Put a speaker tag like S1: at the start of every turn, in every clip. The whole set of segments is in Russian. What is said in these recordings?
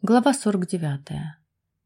S1: Глава 49.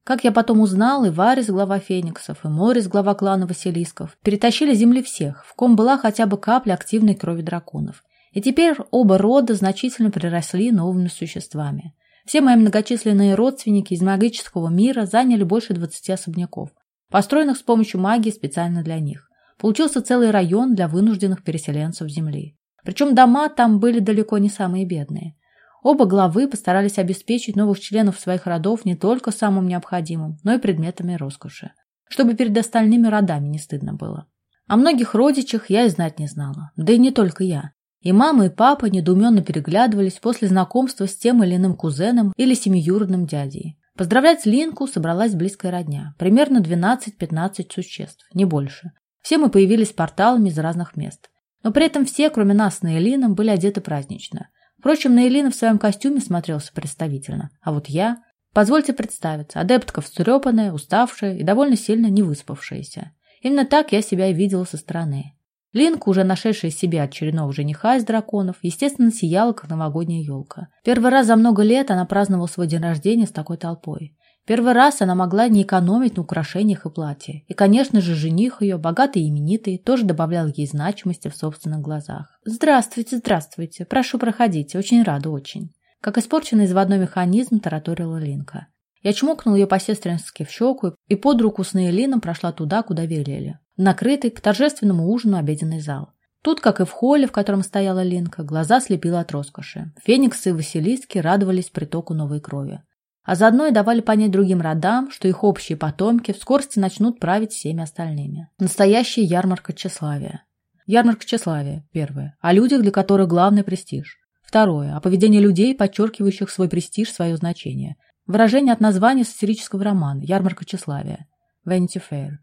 S1: Как я потом узнал, и Варис, глава Фениксов, и Морис, глава клана Василисков, перетащили земли всех, в ком была хотя бы капля активной крови драконов. И теперь оба рода значительно приросли новыми существами. Все мои многочисленные родственники из магического мира заняли больше 20 особняков, построенных с помощью магии специально для них. Получился целый район для вынужденных переселенцев Земли. Причем дома там были далеко не самые бедные. Оба главы постарались обеспечить новых членов своих родов не только самым необходимым, но и предметами роскоши, чтобы перед остальными родами не стыдно было. О многих родичах я и знать не знала, да и не только я. И мама, и папа недоуменно переглядывались после знакомства с тем или иным кузеном или семиюродным дядей. Поздравлять Линку собралась близкая родня, примерно 12-15 существ, не больше. Все мы появились порталами из разных мест. Но при этом все, кроме нас с Наилином, были одеты празднично – Впрочем, Наилина в своем костюме смотрелся представительно. А вот я... Позвольте представиться. Адептка встрепанная, уставшая и довольно сильно не выспавшаяся. Именно так я себя и видела со стороны. Линка, уже нашедшая себе очередного жениха из драконов, естественно, сияла, как новогодняя елка. Первый раз за много лет она праздновала свой день рождения с такой толпой. Первый раз она могла не экономить на украшениях и платье. И, конечно же, жених ее, богатый и именитый, тоже добавлял ей значимости в собственных глазах. «Здравствуйте, здравствуйте. Прошу, проходите. Очень рада, очень». Как испорченный заводной механизм, тараторила Линка. Я чмокнул ее по-сестрински в щеку и под руку с Наилином прошла туда, куда велели. Накрытый к торжественному ужину обеденный зал. Тут, как и в холле, в котором стояла Линка, глаза слепила от роскоши. Фениксы и Василиски радовались притоку новой крови а заодно и давали понять другим родам, что их общие потомки в скорости начнут править всеми остальными. Настоящая ярмарка тщеславия. Ярмарка тщеславия, первое, о людях, для которых главный престиж. Второе, о поведении людей, подчеркивающих свой престиж, свое значение. Выражение от названия сатирического романа «Ярмарка тщеславия» Vanity Fair.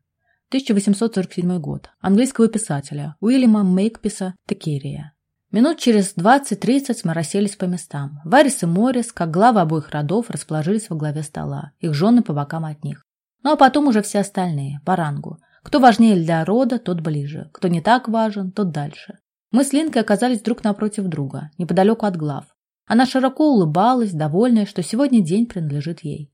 S1: 1847 год. Английского писателя Уильяма Мейкписа Текерия. Минут через двадцать-тридцать мы расселись по местам. Варис и Морис, как главы обоих родов, расположились во главе стола, их жены по бокам от них. Ну а потом уже все остальные, по рангу. Кто важнее для рода, тот ближе. Кто не так важен, тот дальше. Мы с Линкой оказались друг напротив друга, неподалеку от глав. Она широко улыбалась, довольная, что сегодня день принадлежит ей.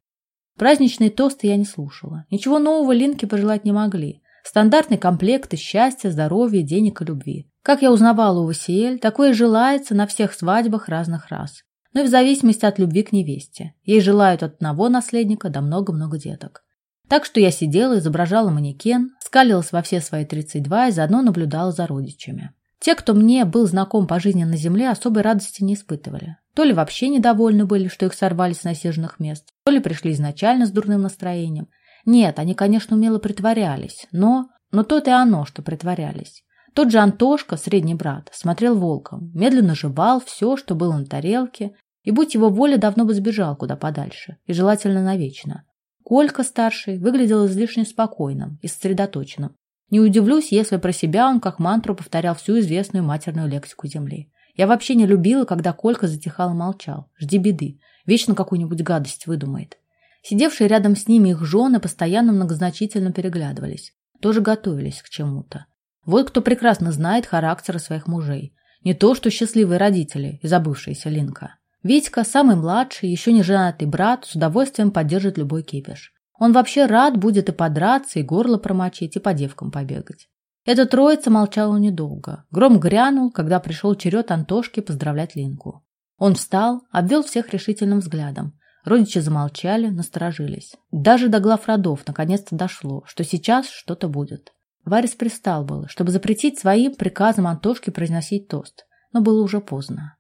S1: Праздничные тосты я не слушала. Ничего нового Линке пожелать не могли. Стандартный комплект из счастья, здоровья, денег и любви. Как я узнавала у Васиэль, такое желается на всех свадьбах разных рас. Но и в зависимости от любви к невесте. Ей желают от одного наследника до много-много деток. Так что я сидела, изображала манекен, скалилась во все свои 32 и заодно наблюдала за родичами. Те, кто мне был знаком по жизни на земле, особой радости не испытывали. То ли вообще недовольны были, что их сорвали с насиженных мест, то ли пришли изначально с дурным настроением. Нет, они, конечно, умело притворялись, но... Но то-то и оно, что притворялись. Тот же Антошка, средний брат, смотрел волком, медленно жевал все, что было на тарелке, и, будь его воля, давно бы сбежал куда подальше, и желательно навечно. Колька, старший, выглядел излишне спокойным и сосредоточенным. Не удивлюсь, если про себя он как мантру повторял всю известную матерную лексику Земли. Я вообще не любила, когда Колька затихал и молчал. Жди беды. Вечно какую-нибудь гадость выдумает. Сидевшие рядом с ними их жены постоянно многозначительно переглядывались. Тоже готовились к чему-то. Вот кто прекрасно знает характеры своих мужей. Не то, что счастливые родители и забывшаяся Линка. Витька, самый младший, еще не женатый брат, с удовольствием поддержит любой кипиш. Он вообще рад будет и подраться, и горло промочить, и по девкам побегать. Эта троица молчала недолго. Гром грянул, когда пришел черед Антошки поздравлять Линку. Он встал, обвел всех решительным взглядом. Родичи замолчали, насторожились. Даже до глав родов наконец-то дошло, что сейчас что-то будет. Варис пристал было, чтобы запретить своим приказом Антошке произносить тост, но было уже поздно.